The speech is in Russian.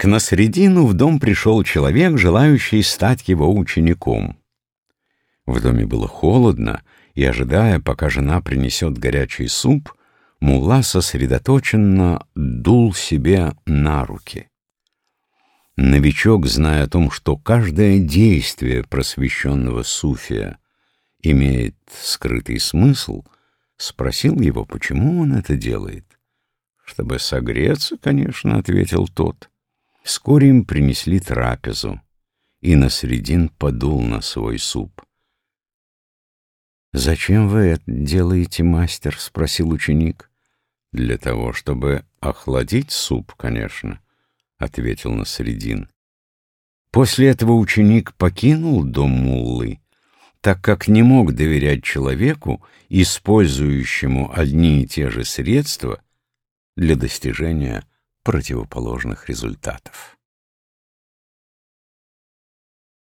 К Насредину в дом пришел человек, желающий стать его учеником. В доме было холодно, и, ожидая, пока жена принесет горячий суп, Мулла сосредоточенно дул себе на руки. Новичок, зная о том, что каждое действие просвещенного суфия имеет скрытый смысл, спросил его, почему он это делает. «Чтобы согреться, конечно», — ответил тот. Вскоре им принесли трапезу, и Насредин подул на свой суп. «Зачем вы это делаете, мастер?» — спросил ученик. «Для того, чтобы охладить суп, конечно», — ответил Насредин. После этого ученик покинул дом Муллы, так как не мог доверять человеку, использующему одни и те же средства для достижения противоположных результатов.